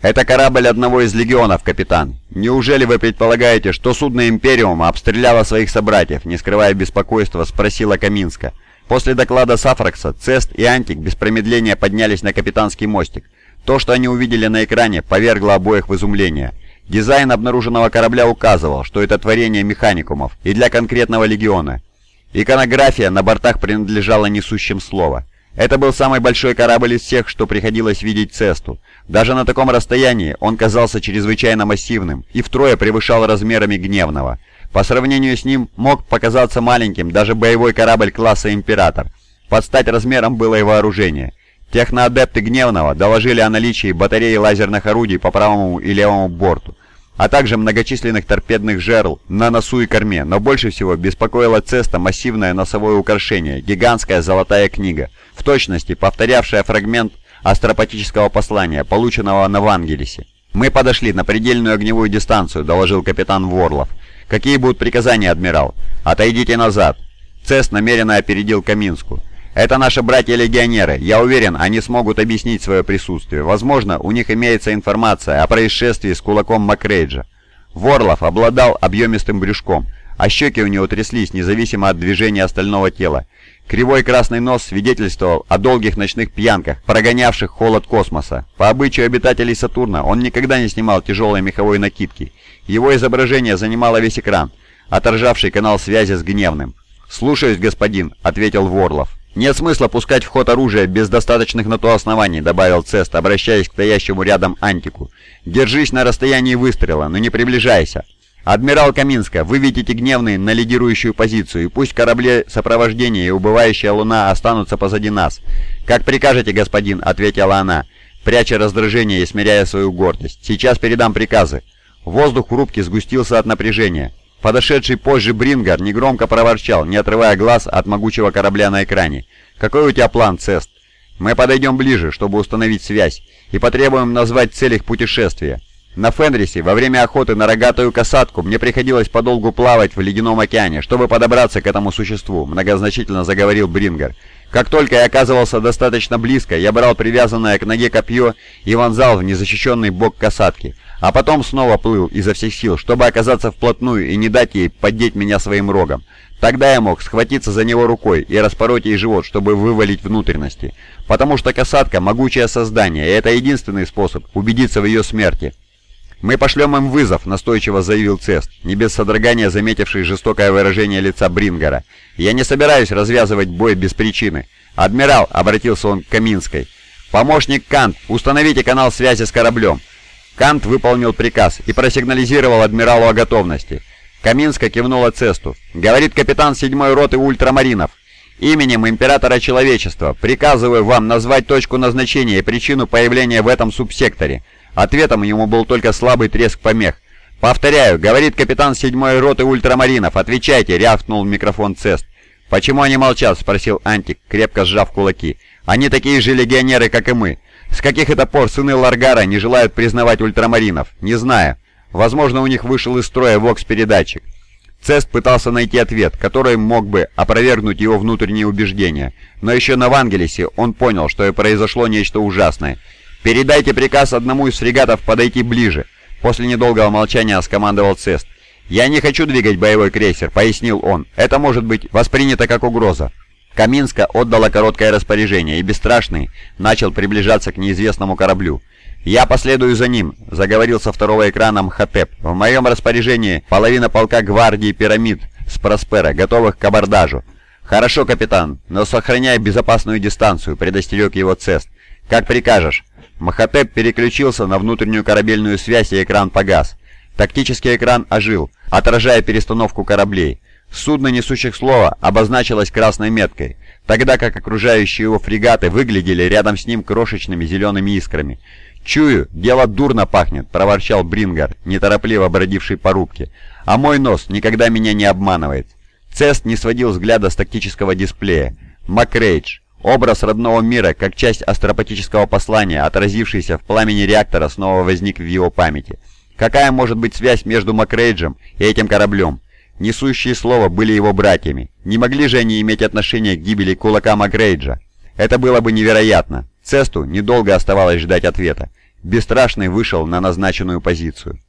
«Это корабль одного из легионов, капитан. Неужели вы предполагаете, что судно Империума обстреляло своих собратьев?» Не скрывая беспокойства, спросила Каминска. После доклада Сафракса, Цест и Антик без промедления поднялись на капитанский мостик. То, что они увидели на экране, повергло обоих в изумление. Дизайн обнаруженного корабля указывал, что это творение механикумов и для конкретного легиона. Иконография на бортах принадлежала несущим слова. Это был самый большой корабль из всех, что приходилось видеть Цесту. Даже на таком расстоянии он казался чрезвычайно массивным и втрое превышал размерами гневного. По сравнению с ним мог показаться маленьким даже боевой корабль класса «Император». Под стать размером было и вооружение. Техноадепты Гневного доложили о наличии батареи лазерных орудий по правому и левому борту, а также многочисленных торпедных жерл на носу и корме, но больше всего беспокоило Цеста массивное носовое украшение, гигантская золотая книга, в точности повторявшая фрагмент астропатического послания, полученного на Вангелисе. «Мы подошли на предельную огневую дистанцию», — доложил капитан Ворлов. «Какие будут приказания, адмирал?» «Отойдите назад». Цест намеренно опередил Каминску. «Это наши братья-легионеры. Я уверен, они смогут объяснить свое присутствие. Возможно, у них имеется информация о происшествии с кулаком Макрейджа». Ворлов обладал объемистым брюшком, а щеки у него тряслись, независимо от движения остального тела. Кривой красный нос свидетельствовал о долгих ночных пьянках, прогонявших холод космоса. По обычаю обитателей Сатурна он никогда не снимал тяжелой меховой накидки. Его изображение занимало весь экран, отражавший канал связи с Гневным. «Слушаюсь, господин», — ответил Ворлов. «Нет смысла пускать в ход оружие без достаточных на то оснований», — добавил Цест, обращаясь к стоящему рядом Антику. «Держись на расстоянии выстрела, но не приближайся». «Адмирал Каминска, вы видите гневный на лидирующую позицию, и пусть корабли сопровождения и убывающая луна останутся позади нас». «Как прикажете, господин», — ответила она, пряча раздражение и смиряя свою гордость. «Сейчас передам приказы». Воздух в рубке сгустился от напряжения. Подошедший позже Брингар негромко проворчал, не отрывая глаз от могучего корабля на экране. «Какой у тебя план, Цест?» «Мы подойдем ближе, чтобы установить связь, и потребуем назвать цель их путешествия. На Фенрисе во время охоты на рогатую касатку мне приходилось подолгу плавать в ледяном океане, чтобы подобраться к этому существу», — многозначительно заговорил Брингар. «Как только я оказывался достаточно близко, я брал привязанное к ноге копье и вонзал в незащищенный бок касатки, а потом снова плыл изо всех сил, чтобы оказаться вплотную и не дать ей поддеть меня своим рогом. Тогда я мог схватиться за него рукой и распороть ей живот, чтобы вывалить внутренности. Потому что касатка — могучее создание, и это единственный способ убедиться в ее смерти». «Мы пошлем им вызов», — настойчиво заявил Цест, не без содрогания заметивший жестокое выражение лица Брингера. «Я не собираюсь развязывать бой без причины». «Адмирал», — обратился он к Каминской. «Помощник Кант, установите канал связи с кораблем». Кант выполнил приказ и просигнализировал адмиралу о готовности. Каминска кивнула Цесту. «Говорит капитан седьмой роты ультрамаринов. Именем Императора Человечества приказываю вам назвать точку назначения и причину появления в этом субсекторе». Ответом ему был только слабый треск помех. «Повторяю, говорит капитан седьмой роты ультрамаринов. Отвечайте!» — рявкнул микрофон Цест. «Почему они молчат?» — спросил Антик, крепко сжав кулаки. «Они такие же легионеры, как и мы. С каких это пор сыны Ларгара не желают признавать ультрамаринов? Не знаю. Возможно, у них вышел из строя ВОКС-передатчик». Цест пытался найти ответ, который мог бы опровергнуть его внутренние убеждения, но еще на Вангелисе он понял, что произошло нечто ужасное — «Передайте приказ одному из фрегатов подойти ближе», — после недолгого молчания скомандовал Цест. «Я не хочу двигать боевой крейсер», — пояснил он. «Это может быть воспринято как угроза». Каминска отдала короткое распоряжение, и Бесстрашный начал приближаться к неизвестному кораблю. «Я последую за ним», — заговорил со второго экрана Мхотеп. «В моем распоряжении половина полка гвардии пирамид с Проспера, готовых к абордажу». «Хорошо, капитан, но сохраняй безопасную дистанцию», — предостерег его Цест. «Как прикажешь». Махатеп переключился на внутреннюю корабельную связь и экран погас. Тактический экран ожил, отражая перестановку кораблей. Судно, несущих слова, обозначилось красной меткой, тогда как окружающие его фрегаты выглядели рядом с ним крошечными зелеными искрами. «Чую, дело дурно пахнет», — проворчал Брингар, неторопливо бродивший по рубке. «А мой нос никогда меня не обманывает». Цест не сводил взгляда с тактического дисплея. «Макрейдж, Образ родного мира, как часть астропатического послания, отразившийся в пламени реактора, снова возник в его памяти. Какая может быть связь между Макрейджем и этим кораблем? Несущие слово были его братьями. Не могли же они иметь отношение к гибели кулака Макрейджа? Это было бы невероятно. Цесту недолго оставалось ждать ответа. Бесстрашный вышел на назначенную позицию.